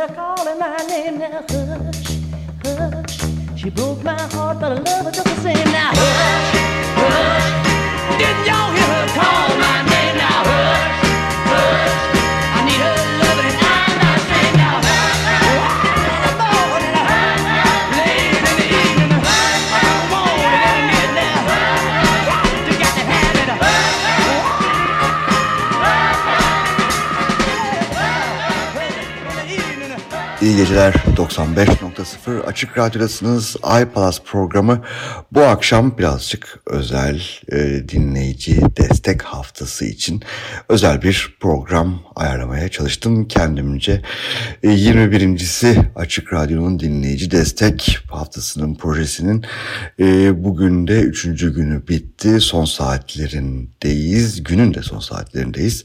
her calling my name. Now hush, hush. She broke my heart, but I love her just the same. Now hush. Geceler 95.0 Açık Radyo'dasınız. iPlus programı bu akşam birazcık özel e, dinleyici destek haftası için özel bir program ayarlamaya çalıştım kendimce. E, 21.si Açık Radyo'nun dinleyici destek haftasının projesinin e, bugün de 3. günü bitti. Son saatlerindeyiz. Günün de son saatlerindeyiz.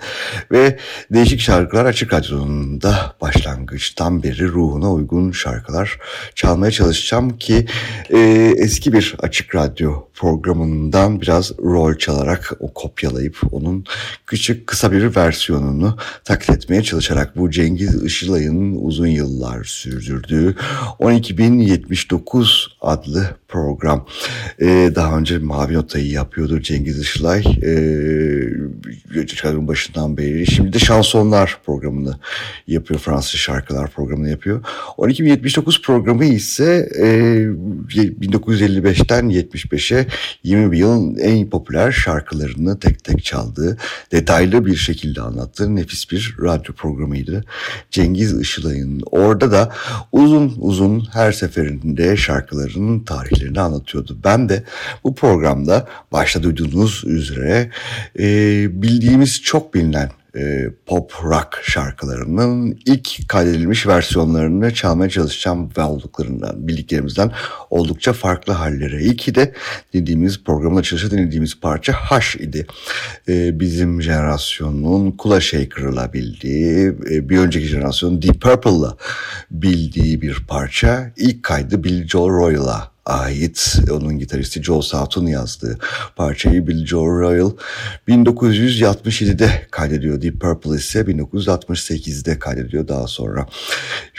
Ve değişik şarkılar Açık Radyo'nun da başlangıçtan beri ruhuna uygun şarkılar çalmaya çalışacağım ki e, eski bir Açık Radyo programından biraz rol çalarak o kopyalayıp onun küçük kısa bir versiyonunu taklit etmeye çalışarak bu Cengiz Işılay'ın uzun yıllar sürdürdüğü 12.079 adlı program. Ee, daha önce Mavi Nota'yı yapıyordu Cengiz Işılay. Ee, çıkarın başından beri. Şimdi de Şansonlar programını yapıyor. Fransız şarkılar programını yapıyor. 12.079 programı ise e, 1955'ten 75'e 20 yılın en popüler şarkılarını tek tek çaldığı, detaylı bir şekilde anlattığı nefis bir radyo programıydı. Cengiz Işılay'ın orada da uzun uzun her seferinde şarkıların tarihlerini anlatıyordu. Ben de bu programda başta duyduğunuz üzere e, bildiğimiz çok bilinen e, pop rock şarkılarının ilk kaydedilmiş versiyonlarını çalmaya çalışacağım ve olduklarından, bildiklerimizden oldukça farklı halleri. İlki de dinlediğimiz programın açılışı dinlediğimiz parça Hush idi. E, bizim jenerasyonun Kula Shaker'la bildiği, e, bir önceki jenerasyon Deep Purple'la bildiği bir parça. İlk kaydı Billy Joel Royal'a ait onun gitaristi Joe South'un yazdığı parçayı Bill Joe Royal 1967'de kaydediyor. Deep Purple ise 1968'de kaydediyor daha sonra.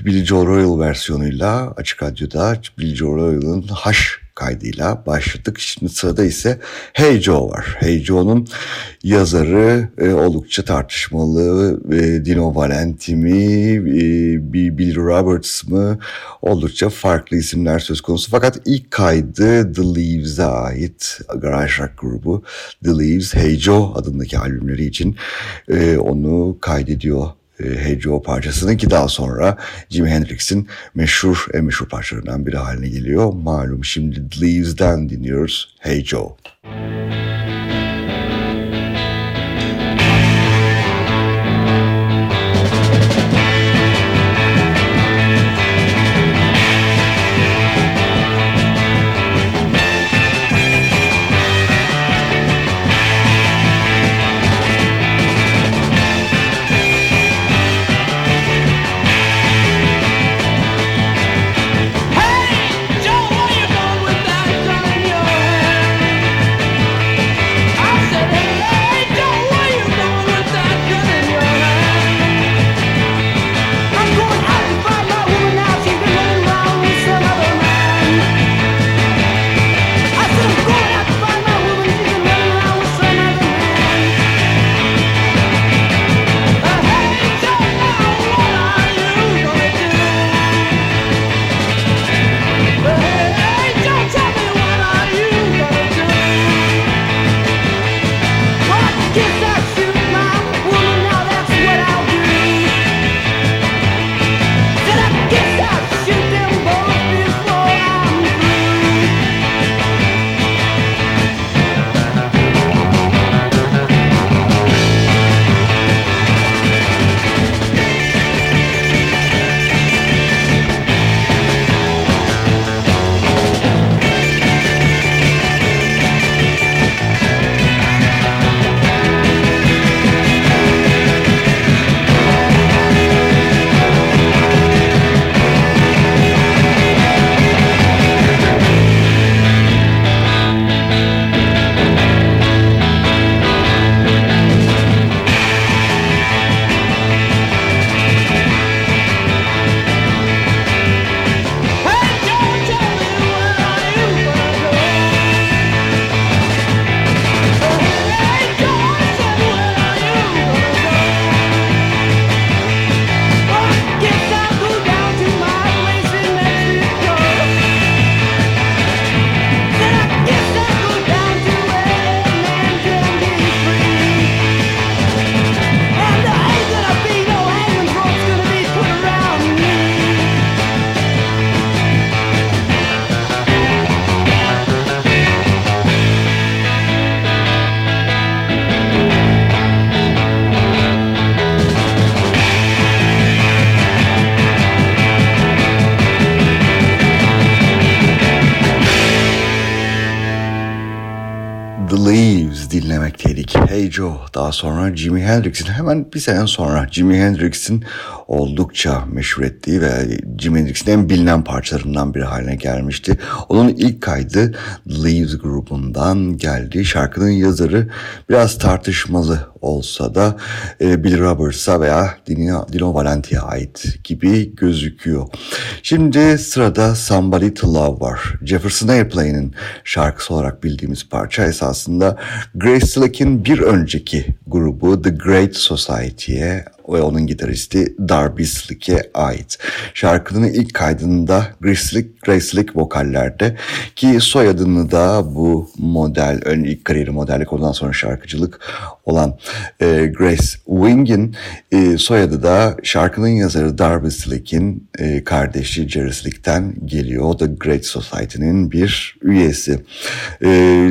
Bill Joe Royal versiyonuyla Açık Radyo'da Bill Joe Royal'ın Hush kaydıyla başladık. Şimdi sırada ise Hey Joe var. Hey Joe'nun yazarı e, oldukça tartışmalı. E, Dino Valenti mi, e, Bill Roberts mı oldukça farklı isimler söz konusu. Fakat ilk kaydı The Leaves'e ait garage rock grubu The Leaves Hey Joe adındaki albümleri için e, onu kaydediyor Hey Joe parçasını ki daha sonra Jimi Hendrix'in meşhur en meşhur parçalarından biri haline geliyor. Malum şimdi Leaves'den dinliyoruz Hey Joe. Sonra Jimi Hendrix'in hemen bir sene sonra Jimi Hendrix'in oldukça meşhur ettiği ve Jimi Hendrix'in en bilinen parçalarından biri haline gelmişti. Onun ilk kaydı Leaves grubundan geldi. Şarkının yazarı biraz tartışmalı olsa da e, Bill Roberts'a veya Dino, Valenti'ye ait gibi gözüküyor. Şimdi sırada Somebody to Love var. Jefferson Airplane'in şarkısı olarak bildiğimiz parça esasında Grace Slick'in bir önceki grubu The Great Society'ye ve onun gitaristi Darby Slick'e ait. Şarkının ilk kaydında Grace Slick, Grace Slick vokallerde ki soyadını da bu model, ön ilk kariyeri modellik ondan sonra şarkıcılık olan e, Grace Wing'in e, soyadı da şarkının yazarı Darby Slick'in e, kardeşi Jerry Slick'ten geliyor. O da Great Society'nin bir üyesi. E,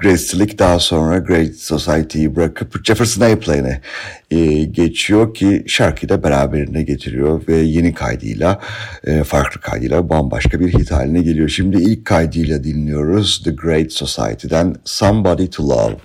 Grace Slick daha sonra Great Society'yi bırakıp Jefferson Airplane'e e, geçiyor ki şarkıyı da beraberinde getiriyor ve yeni kaydıyla e, farklı kaydıyla bambaşka bir hit haline geliyor. Şimdi ilk kaydıyla dinliyoruz The Great Society'den Somebody to Love.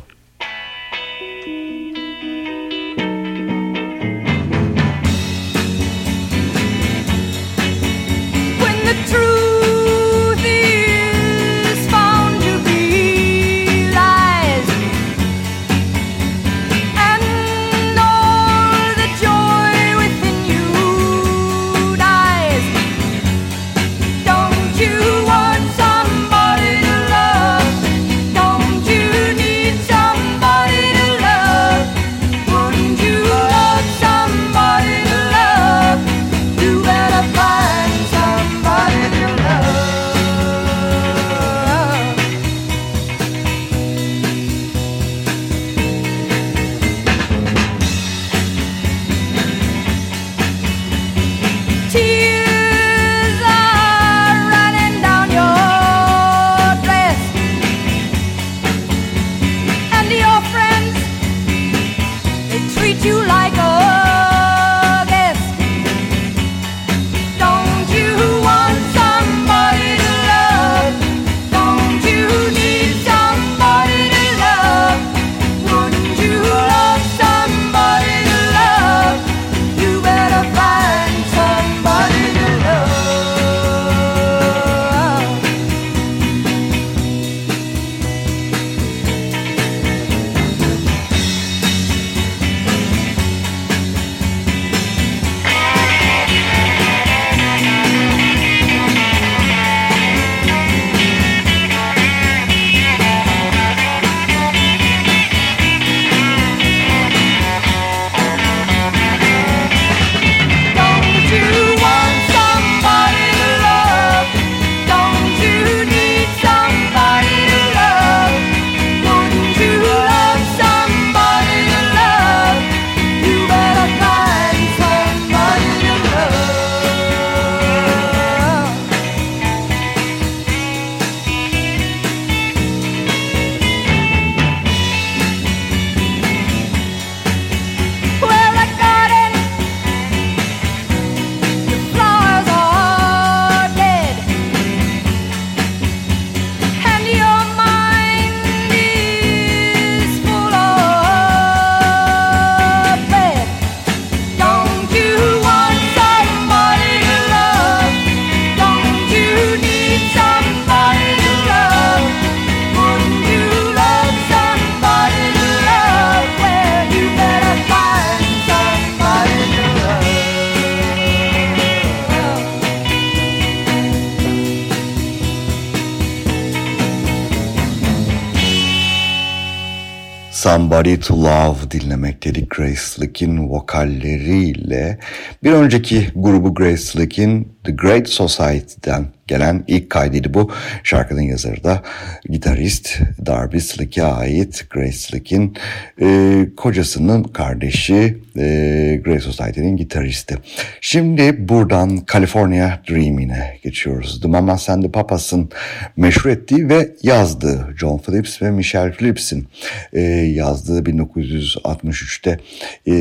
Somebody to Love dinlemekteydik Grace Slick'in vokalleriyle. Bir önceki grubu Grace Slick'in The Great Society'den gelen ilk kaydıydı bu. Şarkının yazarı da gitarist Darby Slick'e ait Grace Slick'in e, kocasının kardeşi e, Grace Society'nin gitaristi. Şimdi buradan California Dreaming'e geçiyoruz. The Mama and the Papas'ın meşhur ettiği ve yazdığı John Phillips ve Michelle Phillips'in e, yazdığı 1963'te e,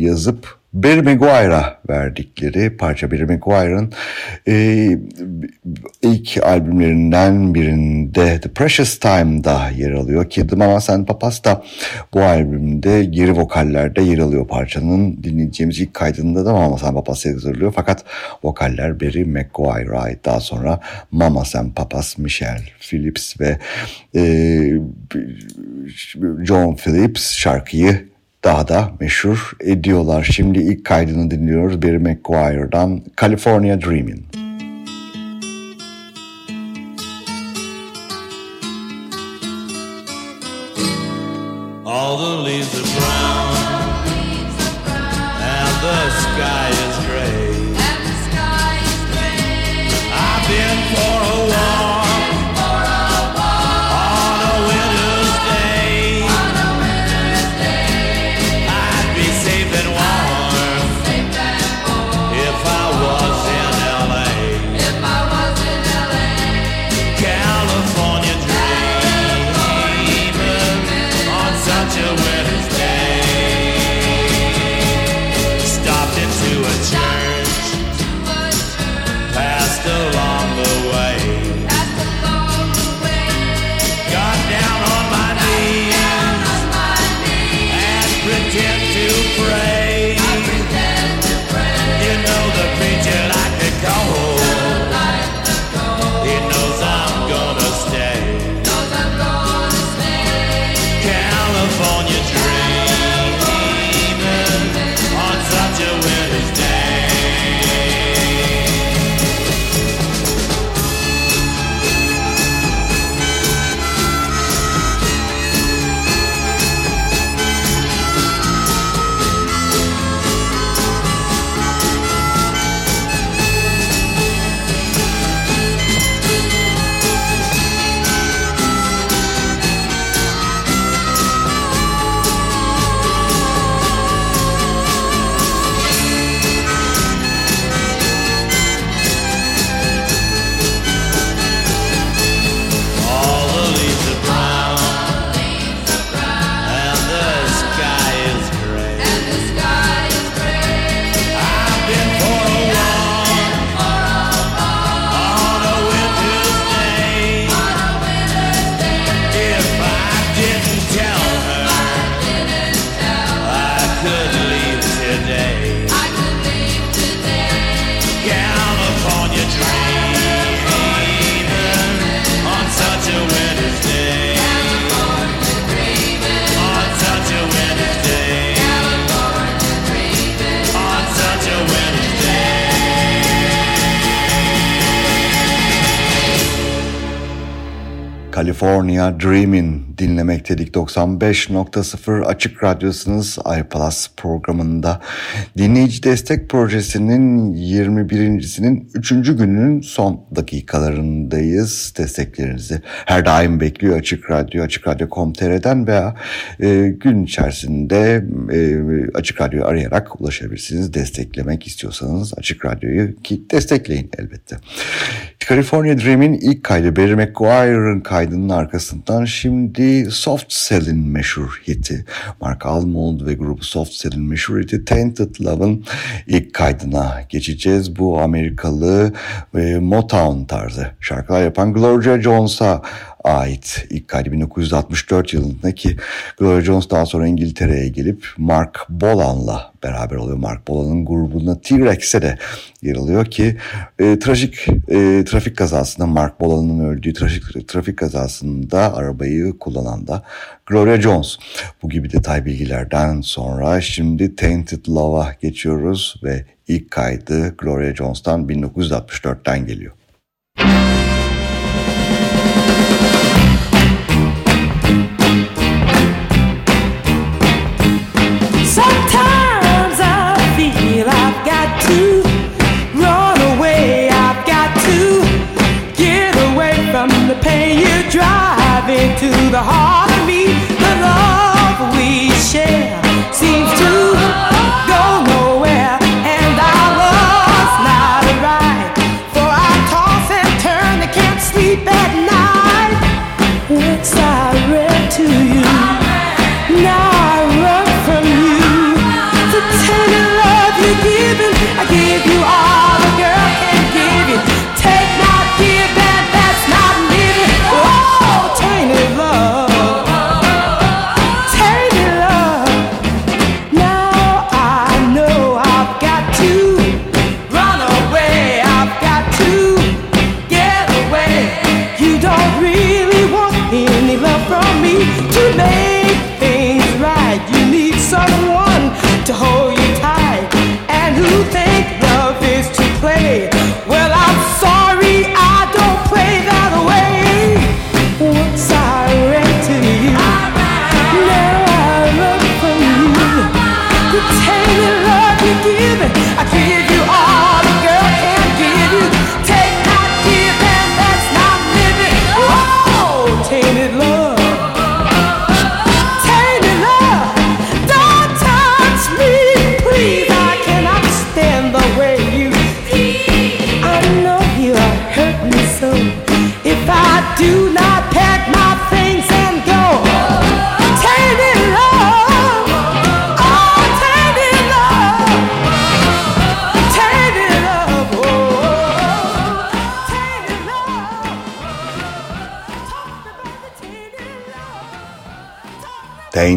yazıp Barry Maguire'a verdikleri parça Barry Maguire'ın e, ilk albümlerinden birinde The Precious Time'da yer alıyor ki The Mama Sen Papas da bu albümde geri vokallerde yer alıyor parçanın dinleyeceğimiz ilk kaydında da Mama Sen Papas yazılıyor fakat vokaller Barry Maguire'a ait daha sonra Mama Sen Papas, Michelle Phillips ve e, John Phillips şarkıyı daha da meşhur ediyorlar. Şimdi ilk kaydını dinliyoruz Barry McGuire'dan California Dreaming. All the leaves are sky California Dreamin' dinlemekteydik. 95.0 Açık Radyosu'nuz iPlus programında. Dinleyici Destek Projesi'nin 21.sinin 3. gününün son dakikalarındayız. Desteklerinizi her daim bekliyor Açık Radyo, Açık Radyo.com.tr'den veya e, gün içerisinde e, Açık Radyo'yu arayarak ulaşabilirsiniz. Desteklemek istiyorsanız Açık Radyo'yu ki destekleyin elbette. California Dream'in ilk kaydı Barry McGuire'ın kaydının arkasından şimdi Soft Cell'in meşhur hiti Mark Almond ve grubu Soft Cell'in meşhur hiti Tainted Love'ın ilk kaydına geçeceğiz. Bu Amerikalı ve Motown tarzı şarkılar yapan Gloria Jones'a ait ilk kaydı 1964 yılında ki Gloria Jones daha sonra İngiltere'ye gelip Mark Bolan'la beraber oluyor. Mark Bolan'ın grubunda T-Rex'e de yer alıyor ki e, trajik e, trafik kazasında Mark Bolan'ın öldüğü trafik, trafik kazasında arabayı kullanan da Gloria Jones. Bu gibi detay bilgilerden sonra şimdi Tainted Love'a geçiyoruz ve ilk kaydı Gloria Jones'tan 1964'ten geliyor.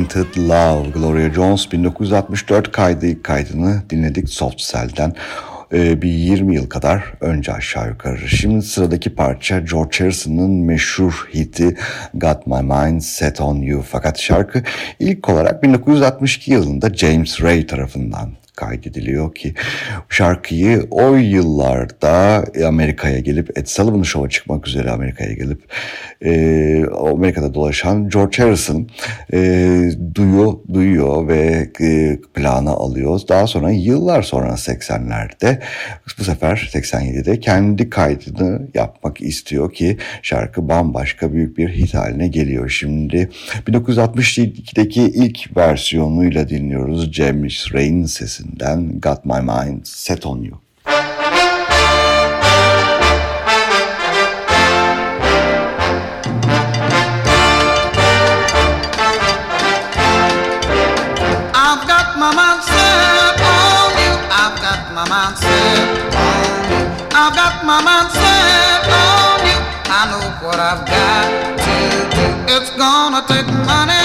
Tainted Love, Gloria Jones 1964 kaydı kaydını dinledik Soft Cell'den ee, bir 20 yıl kadar önce aşağı yukarı. Şimdi sıradaki parça George Harrison'ın meşhur hiti Got My Mind Set On You. Fakat şarkı ilk olarak 1962 yılında James Ray tarafından kaydediliyor ki şarkıyı o yıllarda Amerika'ya gelip Ed Sullivan Show'a çıkmak üzere Amerika'ya gelip e, Amerika'da dolaşan George Harrison e, duyuyor, duyuyor ve e, plana alıyor. Daha sonra yıllar sonra 80'lerde bu sefer 87'de kendi kaydını yapmak istiyor ki şarkı bambaşka büyük bir hit haline geliyor. Şimdi 1962'deki ilk versiyonuyla dinliyoruz James Ray'in sesinden Got My Mind Set On You. I've got my mind set on you. I know what I've got to do. It's gonna take money.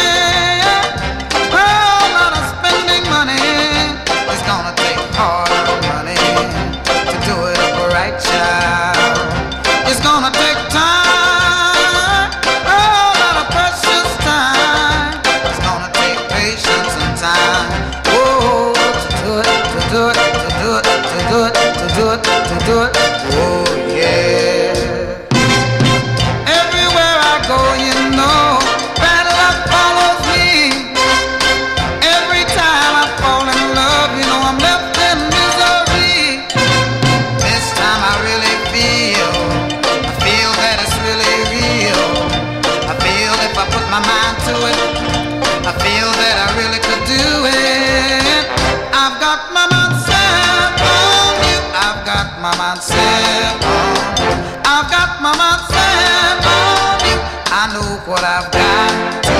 What I've got to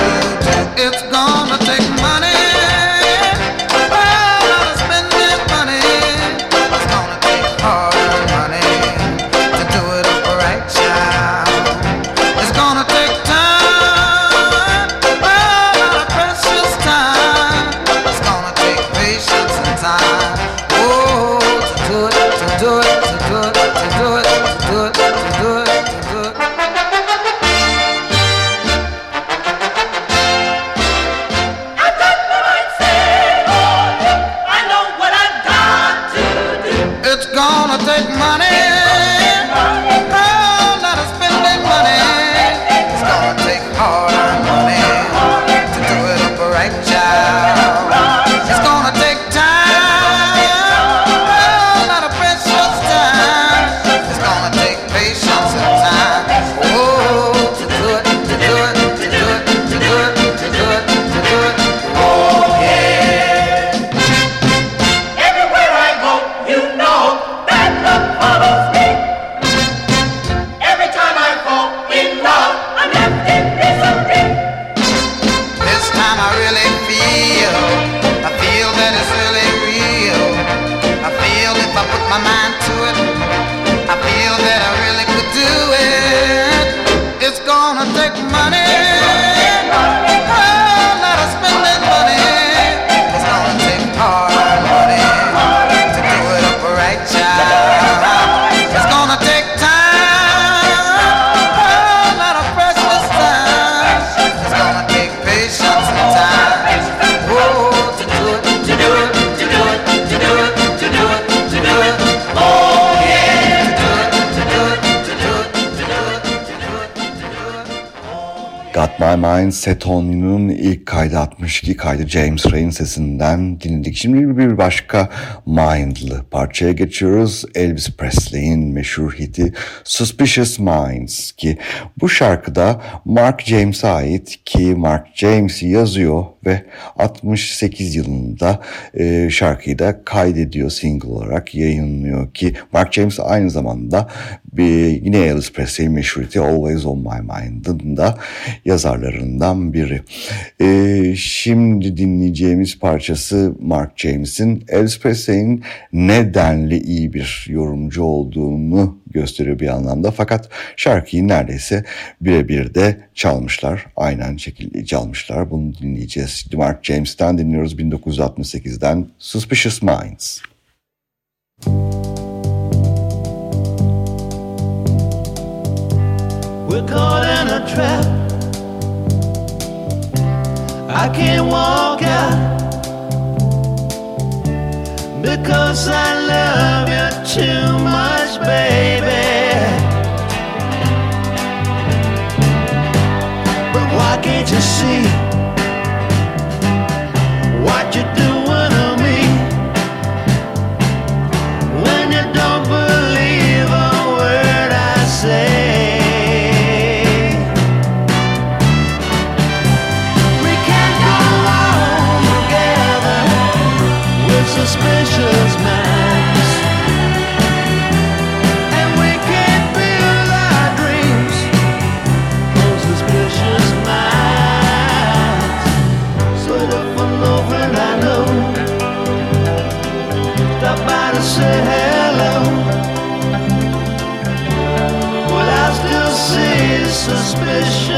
do. It's gonna take Setoni'nin ilk kaydı 62 kaydı James Ray'in sesinden dinledik. Şimdi bir başka Mind'lı parçaya geçiyoruz. Elvis Presley'in meşhur hiti Suspicious Minds ki bu şarkıda Mark James'e ait ki Mark James yazıyor ve 68 yılında e, şarkıyı da kaydediyor single olarak yayınlıyor ki Mark James aynı zamanda bir, yine Elvis Presley'in meşhur hiti Always On My Mind'ın da yazar yazarlarından biri. Ee, şimdi dinleyeceğimiz parçası Mark James'in Elvis Presley'in nedenli iyi bir yorumcu olduğunu gösteriyor bir anlamda. Fakat şarkıyı neredeyse birebir de çalmışlar. Aynen şekilde çalmışlar. Bunu dinleyeceğiz. Mark James'ten dinliyoruz 1968'den Suspicious Minds. We're caught in a trap. I can't walk out because I love you too much, baby. But why can't you see what you do? Special.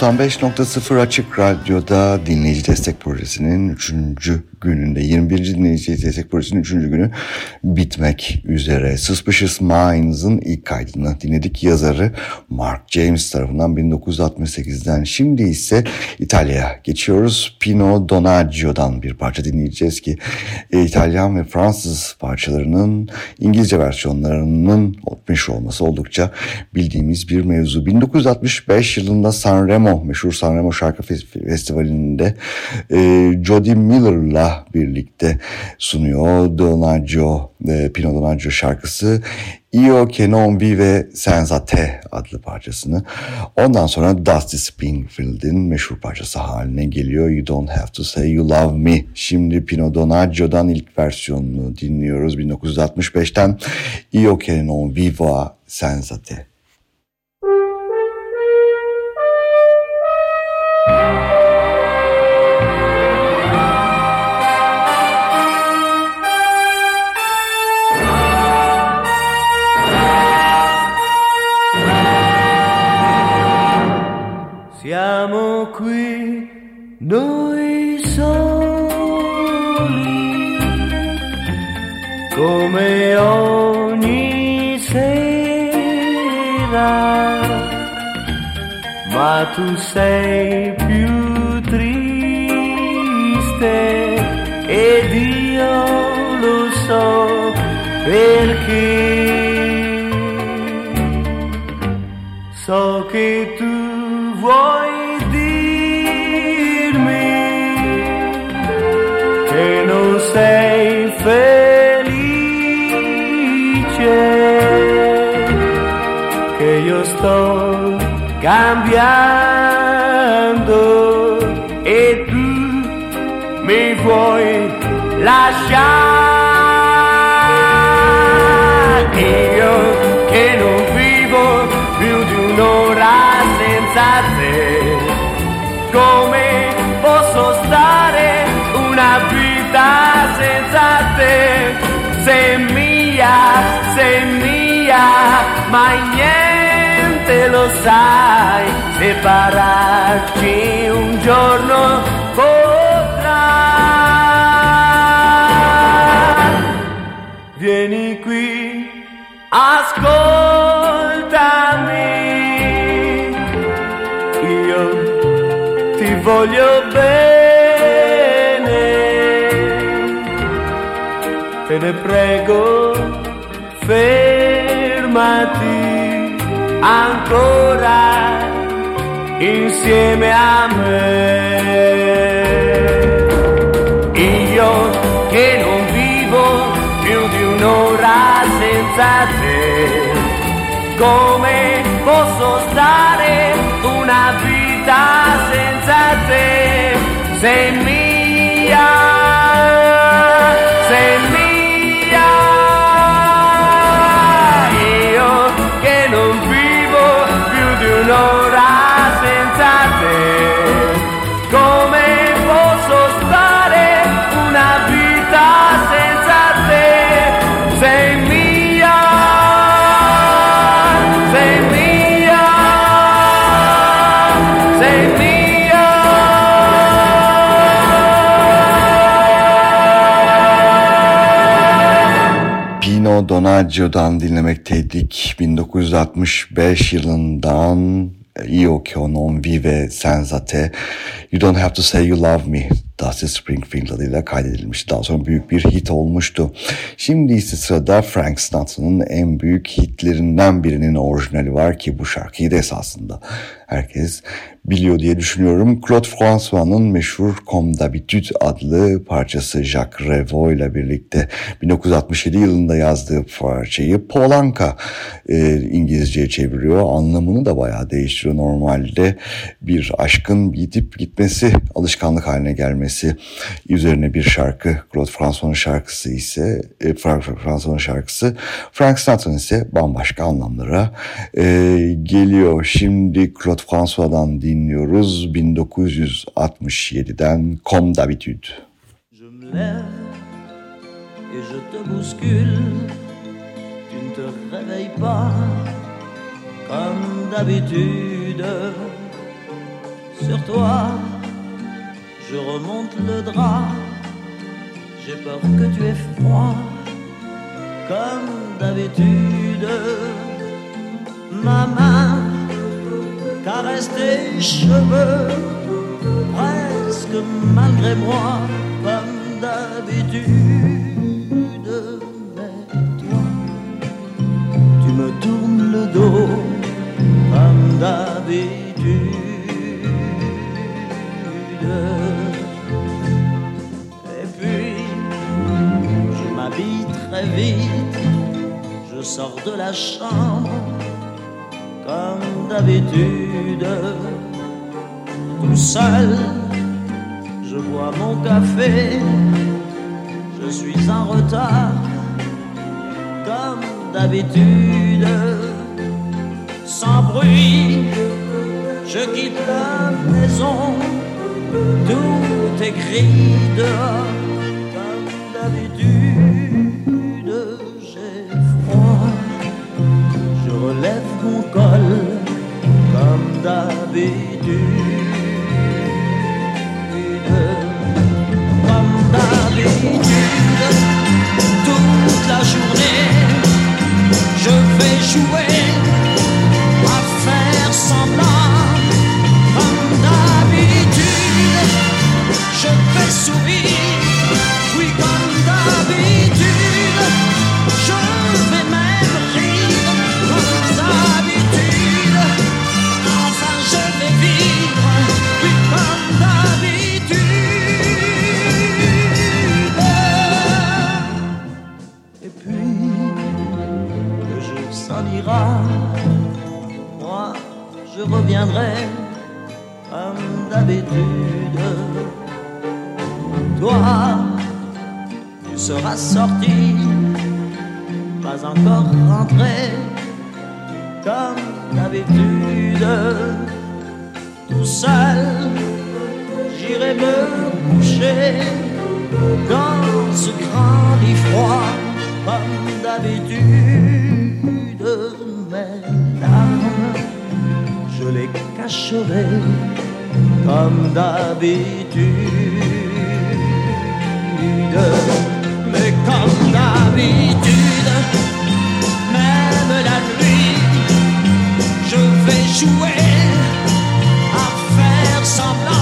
...95.0 Açık Radyo'da Dinleyici Destek Projesi'nin 3 gününde 21. dinleyici destek projesinin 3. günü bitmek üzere. Suspicious Minds'ın ilk kaydını dinledik. Yazarı Mark James tarafından 1968'den. Şimdi ise İtalya'ya geçiyoruz. Pino Donaggio'dan bir parça dinleyeceğiz ki e, İtalyan ve Fransız parçalarının İngilizce versiyonlarının meşhur olması oldukça bildiğimiz bir mevzu. 1965 yılında Sanremo, meşhur Sanremo Şarkı Festivali'nde e, Jody Miller'la birlikte sunuyor. Donaggio, e, Pino Donaggio şarkısı Io che non vive senza te adlı parçasını. Ondan sonra Dusty Springfield'in meşhur parçası haline geliyor. You don't have to say you love me. Şimdi Pino Donaggio'dan ilk versiyonunu dinliyoruz 1965'ten. Io che non vivo senza te. Noi soli, come ogni sera, ma tu sei più triste ed io lo so perché. so che tu vuoi cambiando e tu mi vuoi lasciare. Io che non vivo più di un'ora senza te, come posso stare una vita senza te? Sei mia, sei mia, ma niente lo sai, separarci un giorno potrà. Vieni qui, ascoltami, io ti voglio bene, te ne prego, fermati ancora insieme a me. Io che non vivo più di un'ora senza te, come posso stare una vita senza te? Sei mia, Pino Donaggio'dan dinlemekteydik. 1965 yılından Io che non vive senza te You don't have to say you love me Dusty Springfield adıyla kaydedilmişti. Daha sonra büyük bir hit olmuştu. Şimdi ise sırada Frank Sinatra'nın en büyük hitlerinden birinin orijinali var ki bu şarkıyı da esasında herkes biliyor diye düşünüyorum. Claude François'ın meşhur Comme d'habitude adlı parçası Jacques Revaux ile birlikte 1967 yılında yazdığı parçayı Polanka e, İngilizceye çeviriyor. Anlamını da bayağı değiştiriyor. Normalde bir aşkın gidip gitmesi, alışkanlık haline gelmesi üzerine bir şarkı. Claude François'ın şarkısı ise e, Frank François'ın şarkısı. Frank Sinatra'nın ise bambaşka anlamlara e, geliyor. Şimdi Claude François'dan dinliyoruz. 1967'den Comme d'habitude. Je me lève et je te bouscule. Tu ne te réveilles pas comme d'habitude. Sur toi, je remonte le drap. J'ai peur que tu aies froid comme d'habitude. Ma main caresse tes cheveux presque malgré moi, comme d'habitude. Mais toi, tu me tournes le dos, comme d'habitude. Et puis, je m'habille très vite, je sors de la chambre, comme d'habitude tout seul. Je bois mon café, je suis en retard, comme d'habitude. Sans bruit, je quitte la maison, tout est gris dehors, comme d'habitude. D'habitude. Comme d'habitude, toute la journée, je vais jouer à faire semblant. Comme d'habitude, je vais sourire comme d'habitude. Toi, tu seras sorti, pas encore rentré comme d'habitude. Tout seul, j'irai me coucher dans ce grand lit froid comme d'habitude. Larmes, je les cacherai comme d'habitude. Mais comme d'habitude, même la nuit, je vais jouer à faire semblant.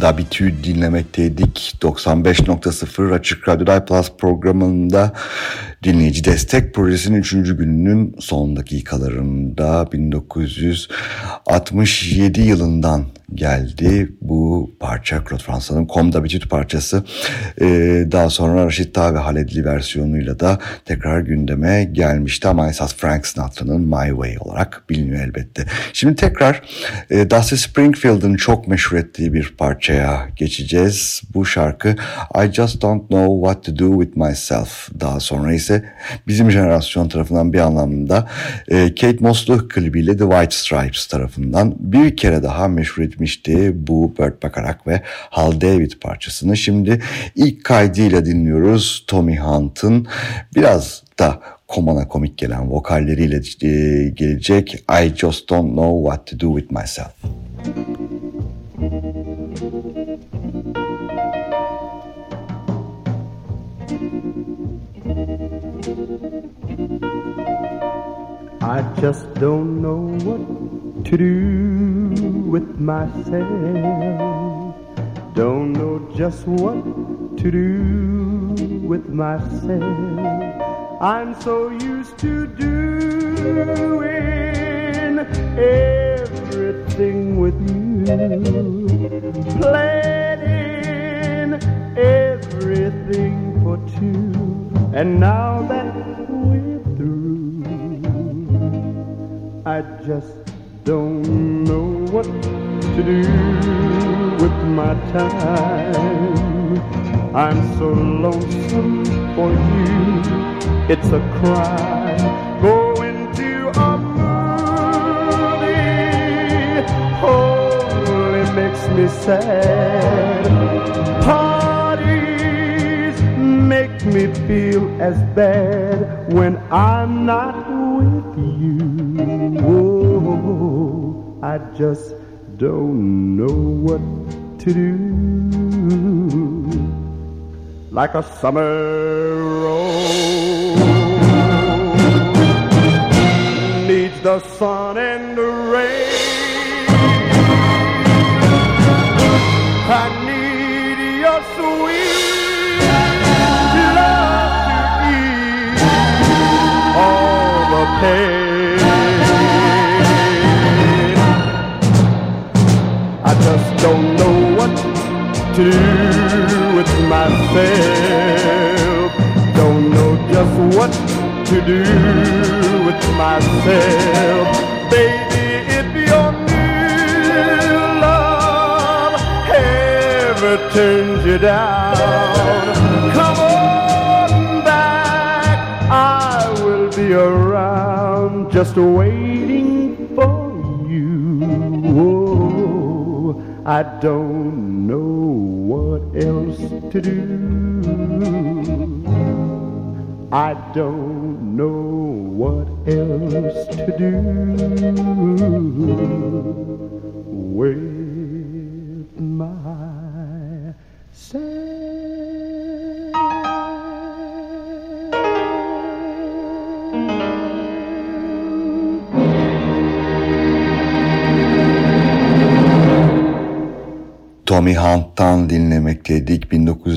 D'habitude dinlemekteydik. 95.0 Açık Radyo Plus programında dinleyici destek projesinin 3. gününün son dakikalarında 1967 yılından geldi bu parça Claude França'nın Comme d'habitude parçası. Ee, daha sonra Raşit ve Haledli versiyonuyla da tekrar gündeme gelmişti ama esas Frank Sinatra'nın My Way olarak biliniyor elbette. Şimdi tekrar e, Dusty Springfield'ın çok meşhur ettiği bir parçaya geçeceğiz. Bu şarkı I Just Don't Know What To Do With Myself. Daha sonra ise bizim jenerasyon tarafından bir anlamda e, Kate Moss'lu klibiyle The White Stripes tarafından bir kere daha meşhur etmişti bu Burt Bacharach ve Hal David parçasını. Şimdi ilk kaydıyla dinliyoruz Tommy Hunt'ın biraz da komana komik gelen vokalleriyle e, gelecek I Just Don't Know What To Do With Myself. I just don't know what to do with myself. Don't know just what to do with myself. I'm so used to doing everything with you, planning everything for two. And now that we're through, I just don't know what to do with my time. I'm so lonesome for you. It's a crime. Going to a movie only makes me sad. Parties make me feel as bad when I'm not with you. Oh, I just don't know what to do. Like a summer rose needs the sun and the rain. I need your sweet love to ease all the pain. Myself. Don't know just what to do with myself. Baby, if your new love ever turns you down. Come on back, I will be around just waiting for you. Oh, I don't to do. I don't know what else to do with Tommy Hunt'tan dinlemekteydik.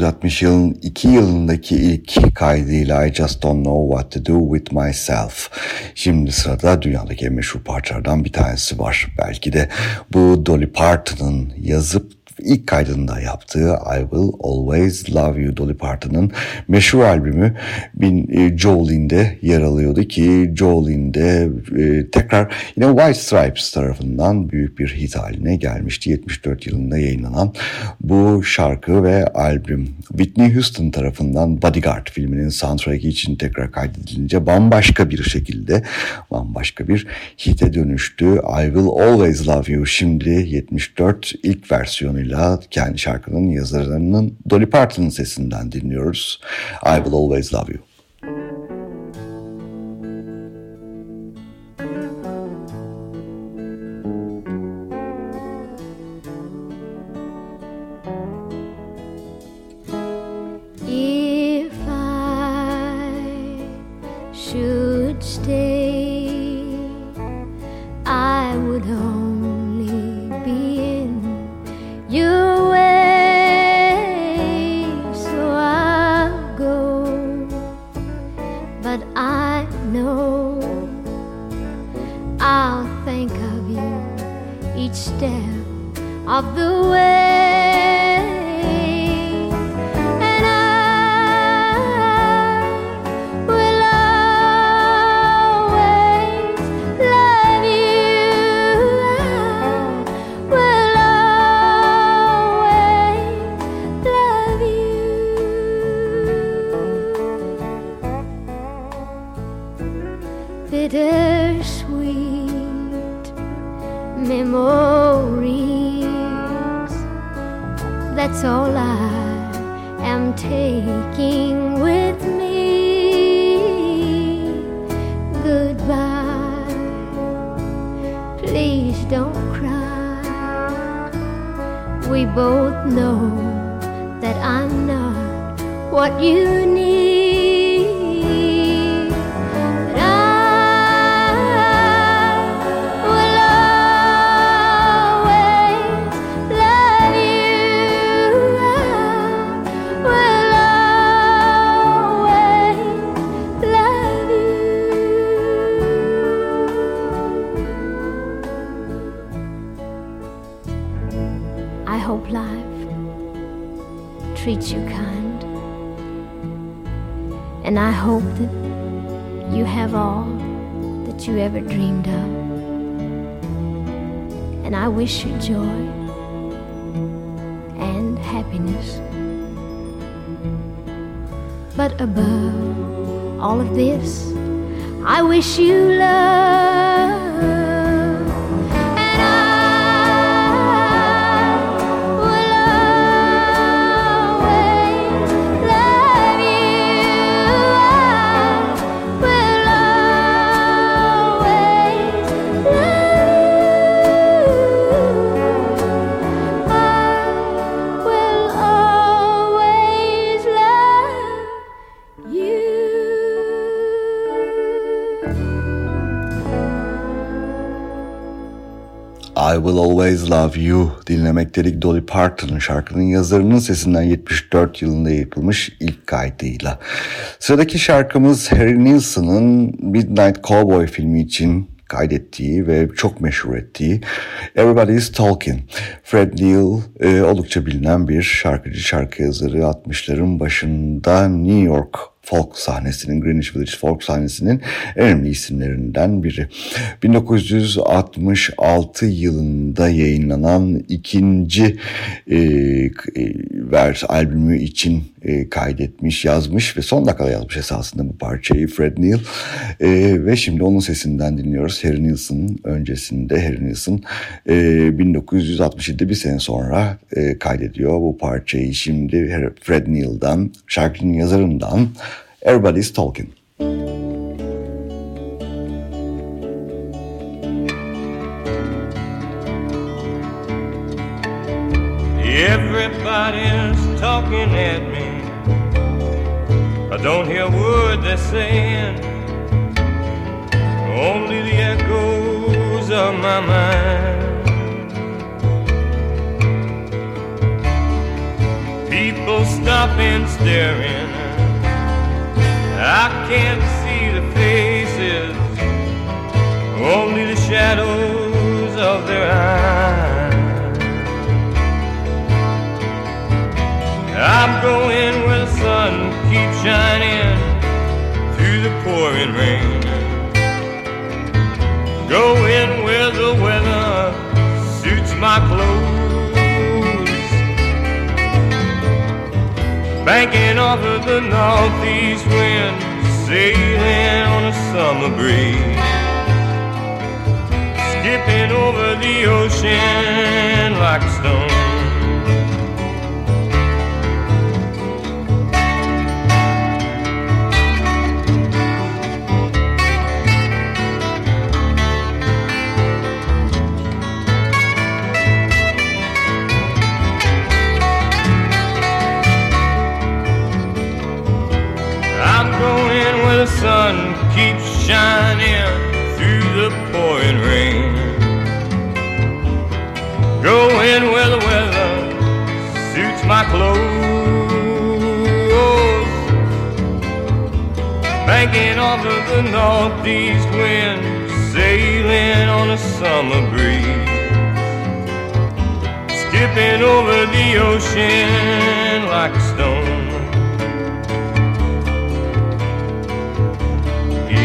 1960 yılın 2 yılındaki ilk kaydıyla I Just Don't Know What To Do With Myself. Şimdi sırada dünyadaki en meşhur parçalardan bir tanesi var. Belki de bu Dolly Parton'ın yazıp ilk kaydında yaptığı I Will Always Love You Dolly Parton'ın meşhur albümü bin, e, Jolene'de yer alıyordu ki Jolene'de e, tekrar yine White Stripes tarafından büyük bir hit haline gelmişti. 74 yılında yayınlanan bu şarkı ve albüm Whitney Houston tarafından Bodyguard filminin soundtrack'i için tekrar kaydedilince bambaşka bir şekilde bambaşka bir hite dönüştü. I Will Always Love You şimdi 74 ilk versiyonuyla kendi şarkının yazarlarının Dolly Parton'ın sesinden dinliyoruz. I Will Always Love You. Love. Will Always Love You dinlemek dedik Dolly Parton'ın şarkının yazarının sesinden 74 yılında yapılmış ilk kaydıyla. Sıradaki şarkımız Harry Nilsson'ın Midnight Cowboy filmi için kaydettiği ve çok meşhur ettiği Everybody's Talking. Fred Neil e, oldukça bilinen bir şarkıcı, şarkı yazarı 60'ların başında New York folk sahnesinin, Greenwich Village folk sahnesinin en önemli isimlerinden biri. 1966 yılında yayınlanan ikinci e, e, vers albümü için e, kaydetmiş, yazmış ve son dakikada yazmış esasında bu parçayı Fred Neil. E, ve şimdi onun sesinden dinliyoruz. Harry Nilsson öncesinde Harry Nilsson e, 1967'de bir sene sonra e, kaydediyor bu parçayı. Şimdi Fred Neil'dan, şarkının yazarından Everybody's Talking. Everybody's talking at me. I don't hear a word they're saying, only the echoes of my mind. People stopping, staring. I can't see the faces, only the shadows of their eyes. I'm going where the sun keeps shining through the pouring rain. Going where the weather suits my clothes. Banking off of the northeast wind, sailing on a summer breeze. Skipping over the ocean like a stone. Sun keeps shining through the pouring rain. Going where the weather suits my clothes. Banking off of the northeast wind, sailing on a summer breeze. Skipping over the ocean like a stone.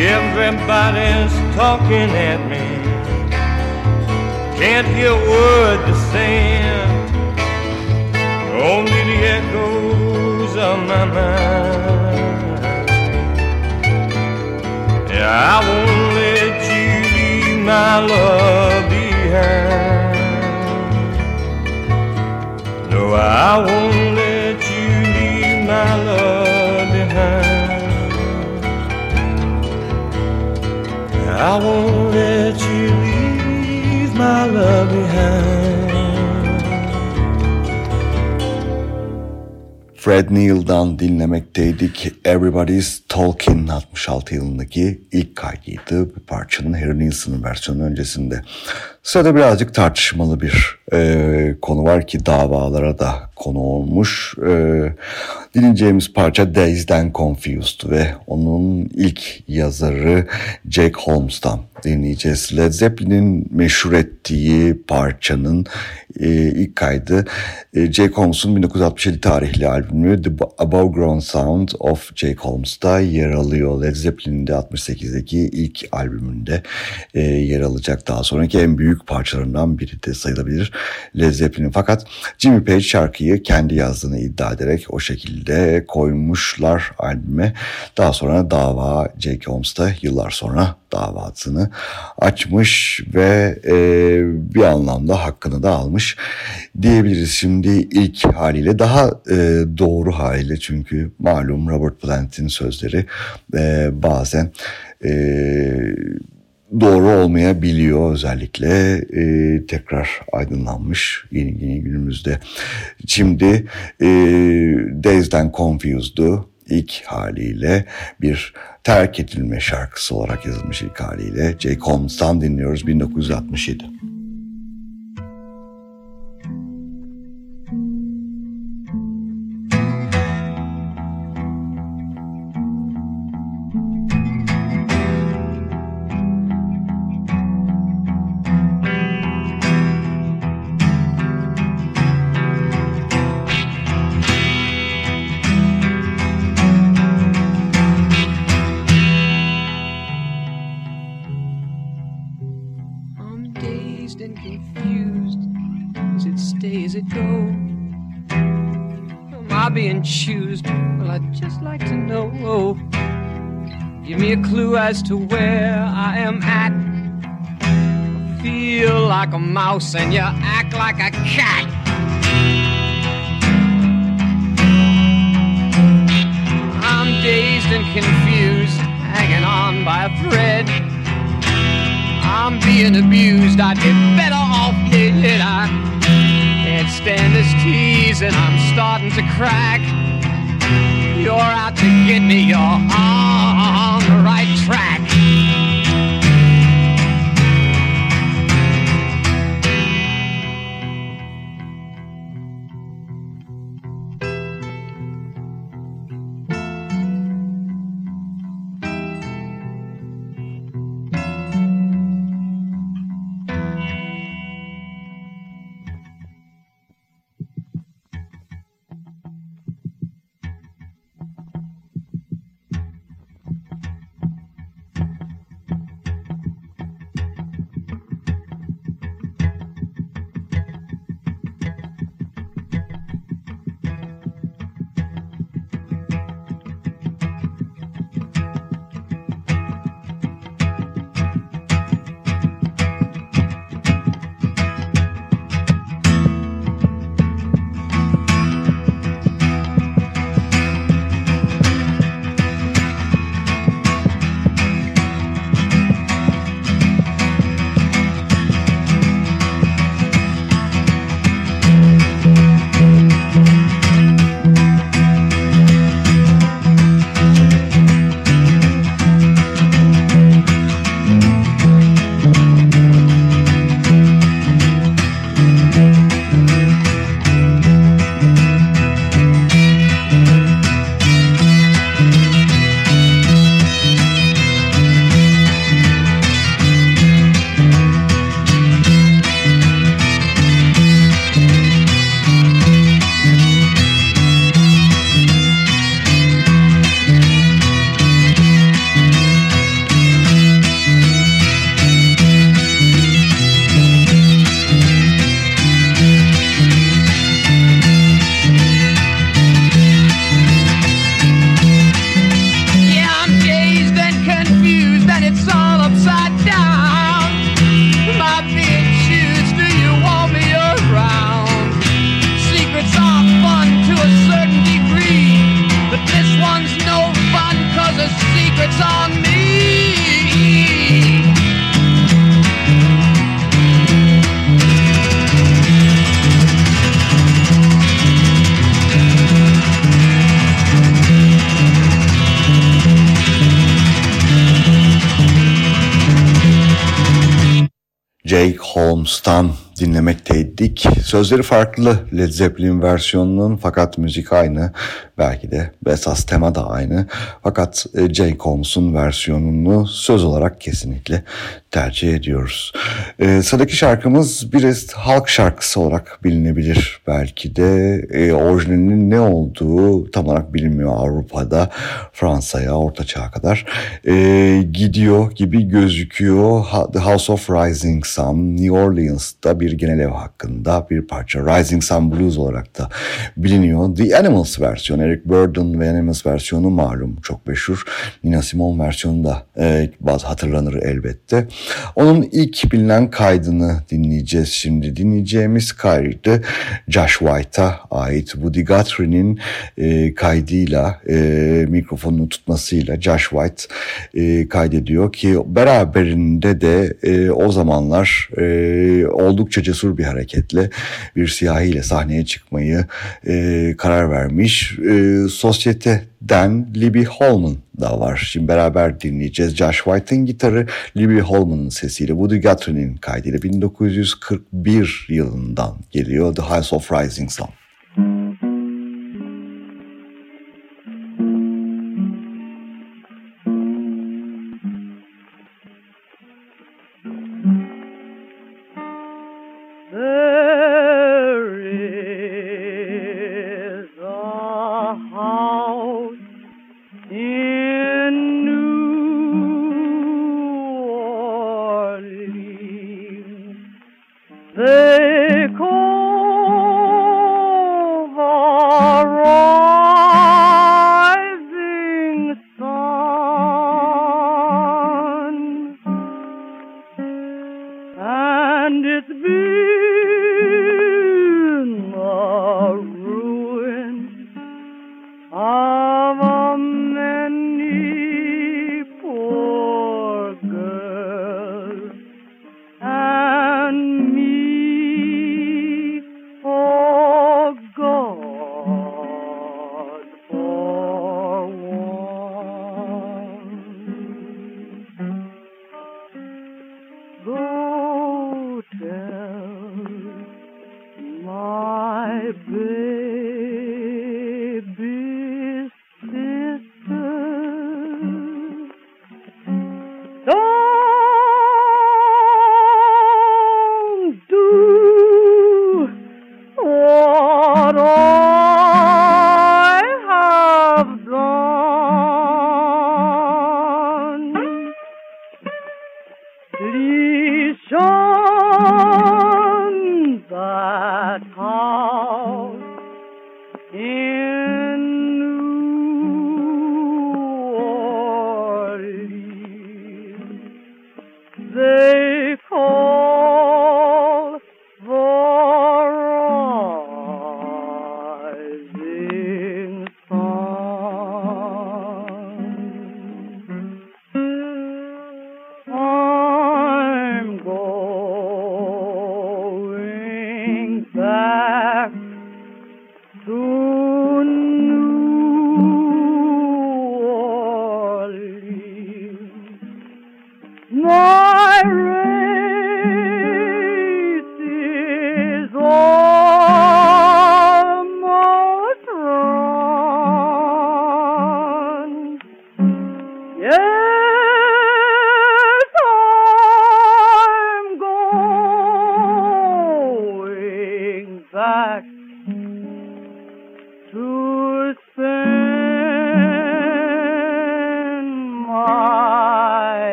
Everybody's talking at me. Can't hear a word they're saying. Only the echoes of my mind. Yeah, I won't let you leave my love behind. No, I won't let you leave my love I won't let you leave my love behind. Fred Neil'dan dinlemekteydik. Everybody's Talking 66 yılındaki ilk kaydıydı. Bu parçanın Harry Nilsson'ın versiyonu öncesinde. Sırada birazcık tartışmalı bir e, konu var ki davalara da konu olmuş. E, dinleyeceğimiz parça Dazed Confused ve onun ilk yazarı Jake Holmes'tan dinleyeceğiz. Led Zeppelin'in meşhur ettiği parçanın e, ilk kaydı e, Jake Holmes'un 1967 tarihli albümü The Above Ground Sound of Jake Holmes'ta yer alıyor. Led Zeppelin'in de 68'deki ilk albümünde e, yer alacak. Daha sonraki en büyük parçalarından biri de sayılabilir Led Zeppelin'in. Fakat Jimmy Page şarkıyı kendi yazdığını iddia ederek o şekilde koymuşlar albüme. Daha sonra dava Jake Holmes'ta yıllar sonra davasını açmış ve e, bir anlamda hakkını da almış diyebiliriz. Şimdi ilk haliyle daha e, doğru haliyle çünkü malum Robert Plant'in sözleri e, bazen e, doğru olmayabiliyor özellikle e, tekrar aydınlanmış yeni, yeni günümüzde. Şimdi e, Dazed Confused'u ilk haliyle bir terk edilme şarkısı olarak yazılmış ilk haliyle Jake Holmes'tan dinliyoruz 1967. As to where I am at. I feel like a mouse and you act like a cat. I'm dazed and confused, hanging on by a thread. I'm being abused, I'd get better off dead. I can't stand this tease and I'm starting to crack. You're out to get me, you're on Jake Holmes'tan dinlemekteydik. Sözleri farklı Led Zeppelin versiyonunun fakat müzik aynı. Belki de esas tema da aynı. Fakat e, Jake Holmes'un versiyonunu söz olarak kesinlikle tercih ediyoruz. E, sıradaki şarkımız bir halk şarkısı olarak bilinebilir. Belki de e, orijinalinin ne olduğu tam olarak bilinmiyor Avrupa'da. Fransa'ya, Orta Çağ'a kadar e, gidiyor gibi gözüküyor. House of Rising Sun, New Orleans'ta bir genel ev hakkında bir parça. Rising Sun Blues olarak da biliniyor. The Animals versiyonu, Eric Burdon ve Animals versiyonu malum çok meşhur. Nina Simone versiyonu da e, bazı hatırlanır elbette. Onun ilk bilinen kaydını dinleyeceğiz şimdi. Dinleyeceğimiz kaydı Josh White'a ait Woody Guthrie'nin e, kaydıyla, e, mikrofonunu tutmasıyla Josh White e, kaydediyor ki beraberinde de e, o zamanlar e, oldukça cesur bir hareketle bir siyahiyle sahneye çıkmayı e, karar vermiş. E, sosyeteden Libby Holman da var. Şimdi beraber dinleyeceğiz. Josh White'ın gitarı, Libby Holman'ın sesiyle Woody Guthrie'nin kaydıyla 1941 yılından geliyor The House of Rising Sun. There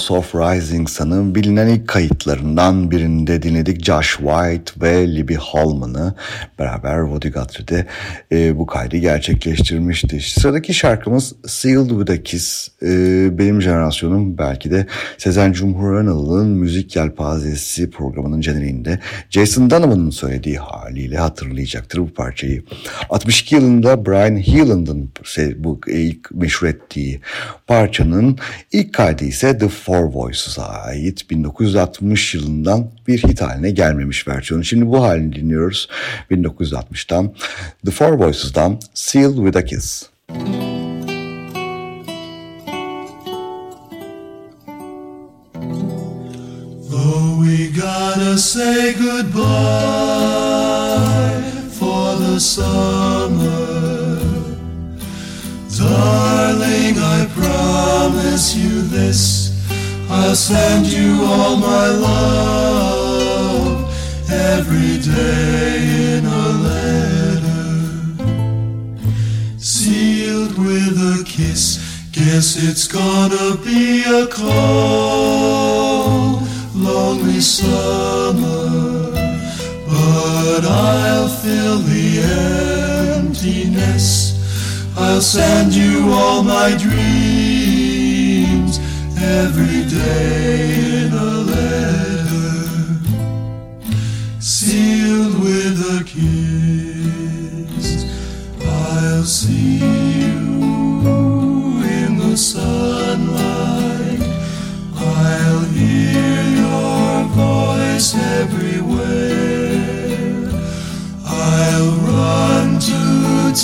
House of Rising Sun'ın bilinen ilk kayıtlarından birinde dinledik Josh White ve Libby Holman'ı beraber Woody Guthrie'de e, bu kaydı gerçekleştirmişti. Sıradaki şarkımız Sealed with a Kiss. E, benim jenerasyonum belki de Sezen Cumhur Önal'ın müzik yelpazesi programının jeneriğinde Jason Donovan'ın söylediği haliyle hatırlayacaktır bu parçayı. 62 yılında Brian Heelan'ın bu ilk meşhur ettiği parçanın ilk kaydı ise The Four Voices'a ait 1960 yılından bir hit haline gelmemiş versiyonu. Şimdi bu halini dinliyoruz 1960'tan The Four Voices'dan Sealed with a Kiss. We gotta say goodbye summer. Darling, I promise you this. I'll send you all my love every day in a letter. Sealed with a kiss. Guess it's gonna be a cold, lonely summer. But I'll fill the emptiness. I'll send you all my dreams every day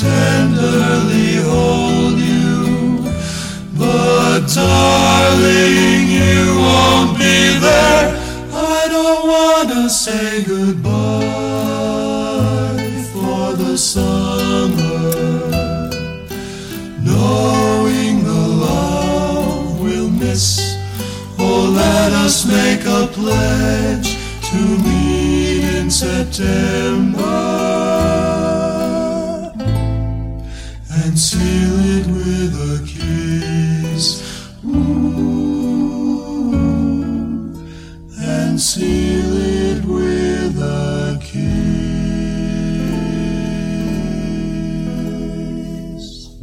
tenderly hold you. But darling, you won't be there. I don't wanna say goodbye for the summer. Knowing the love we'll miss. Oh, let us make a pledge to meet in September and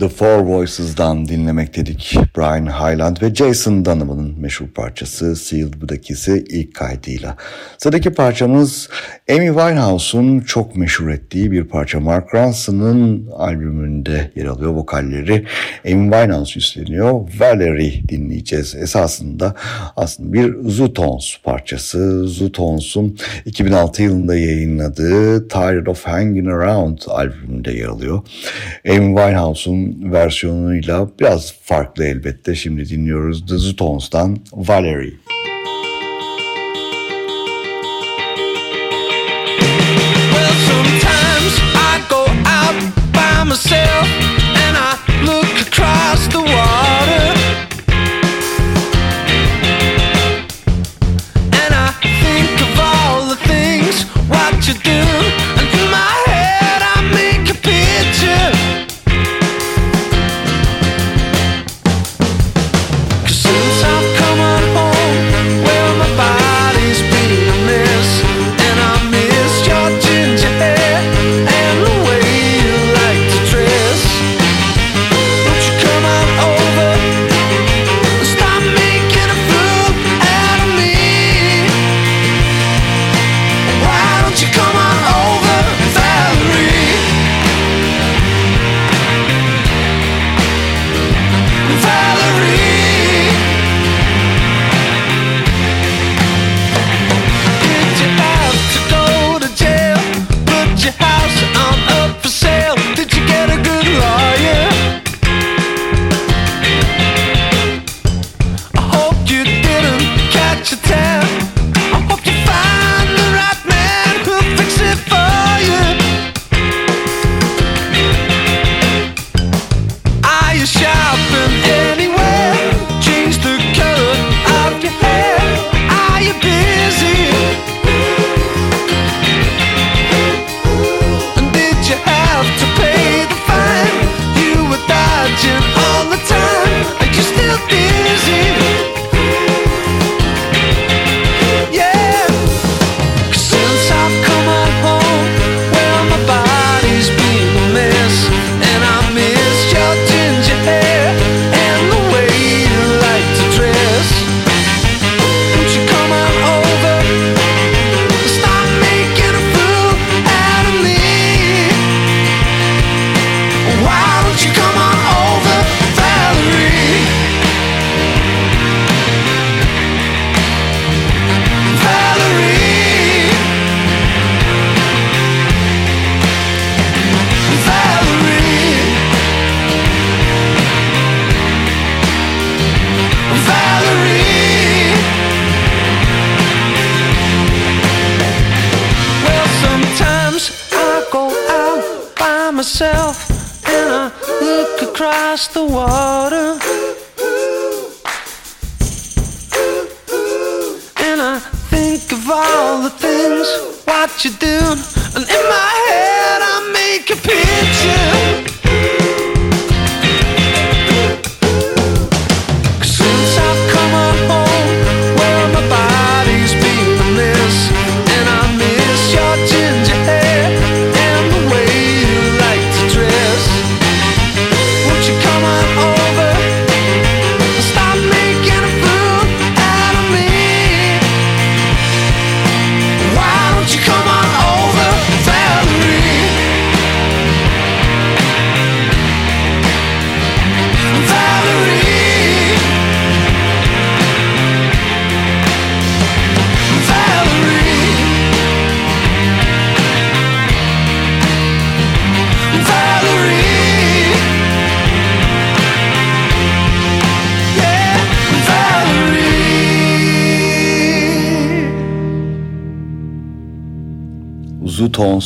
The Four Voices'dan dinlemek dedik. Brian Hyland ve Jason Donovan'ın meşhur parçası Sealed Budakisi ilk kaydıyla. Sıradaki parçamız Amy Winehouse'un çok meşhur ettiği bir parça. Mark Ronson'ın albümünde yer alıyor vokalleri. Amy Winehouse üstleniyor. Valerie dinleyeceğiz. Esasında aslında bir Zootons parçası. Zootons'un 2006 yılında yayınladığı Tired of Hanging Around albümünde yer alıyor. Amy Winehouse'un Blues'un versiyonuyla biraz farklı elbette. Şimdi dinliyoruz The Zutons'tan Valerie.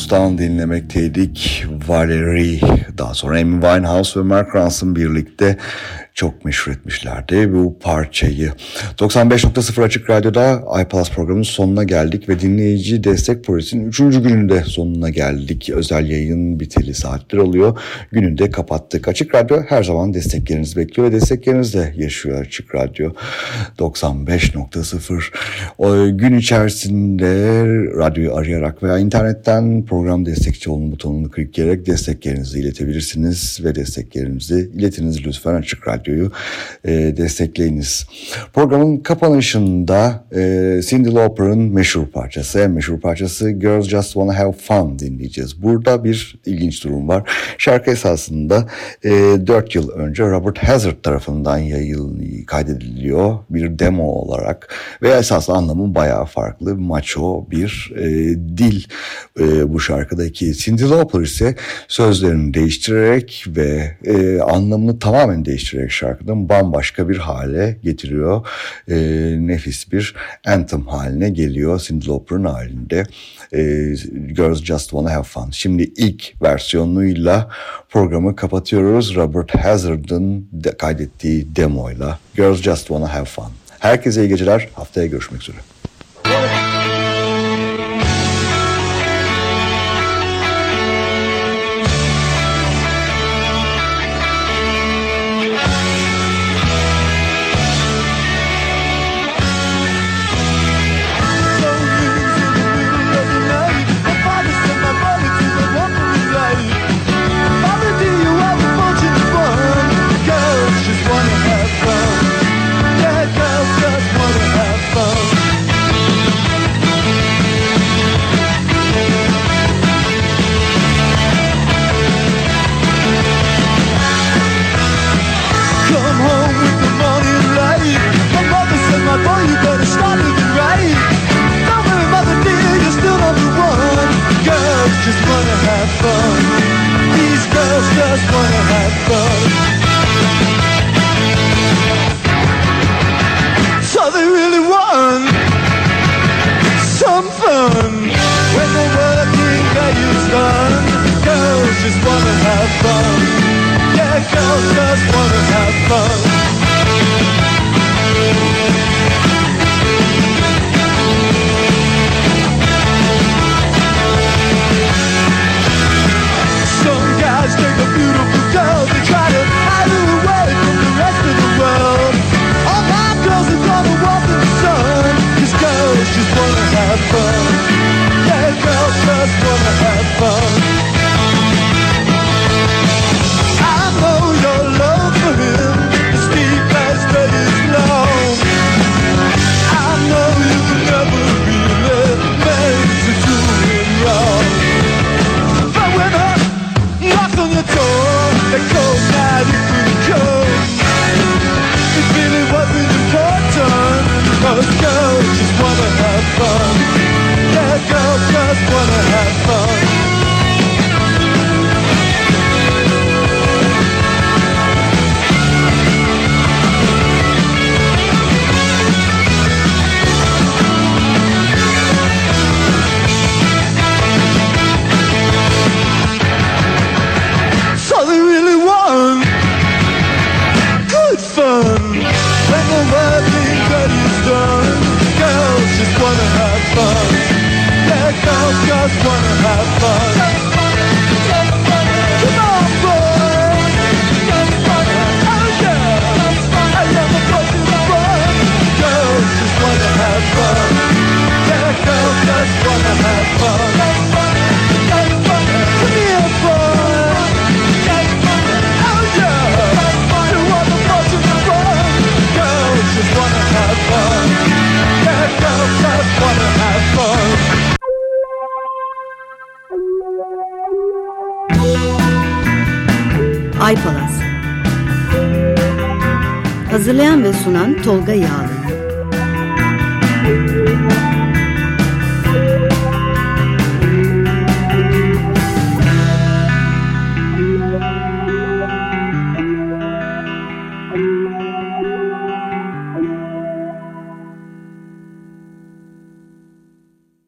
Bruce'dan dinlemekteydik. Valerie, daha sonra Amy Winehouse ve Mark Ronson birlikte çok meşhur etmişlerdi bu parçayı. 95.0 Açık Radyo'da iPlus programının sonuna geldik ve dinleyici destek projesinin 3. gününde sonuna geldik. Özel yayın biteli saatler oluyor. Gününde de kapattık. Açık Radyo her zaman desteklerinizi bekliyor ve desteklerinizle yaşıyor Açık Radyo 95.0. O gün içerisinde radyoyu arayarak veya internetten program destekçi olun butonunu klikleyerek desteklerinizi iletebilirsiniz ve desteklerinizi iletiniz lütfen Açık Radyo'yu e, destekleyiniz. Programın kapanışında e, Cyndi Lauper'ın meşhur parçası, en meşhur parçası Girls Just Wanna Have Fun dinleyeceğiz. Burada bir ilginç durum var. Şarkı esasında e, 4 yıl önce Robert Hazard tarafından yayın kaydediliyor bir demo olarak ve esas anlamı bayağı farklı macho bir e, dil e, bu şarkıdaki. Cyndi Lauper ise sözlerini değiştirerek ve e, anlamını tamamen değiştirerek şarkının bambaşka bir hale getiriyor. E, nefis bir anthem haline geliyor Cyndi Lauper'ın halinde. E, Girls Just Wanna Have Fun. Şimdi ilk versiyonuyla programı kapatıyoruz. Robert Hazard'ın de kaydettiği demoyla Girls Just Wanna Have Fun. Herkese iyi geceler. Haftaya görüşmek üzere.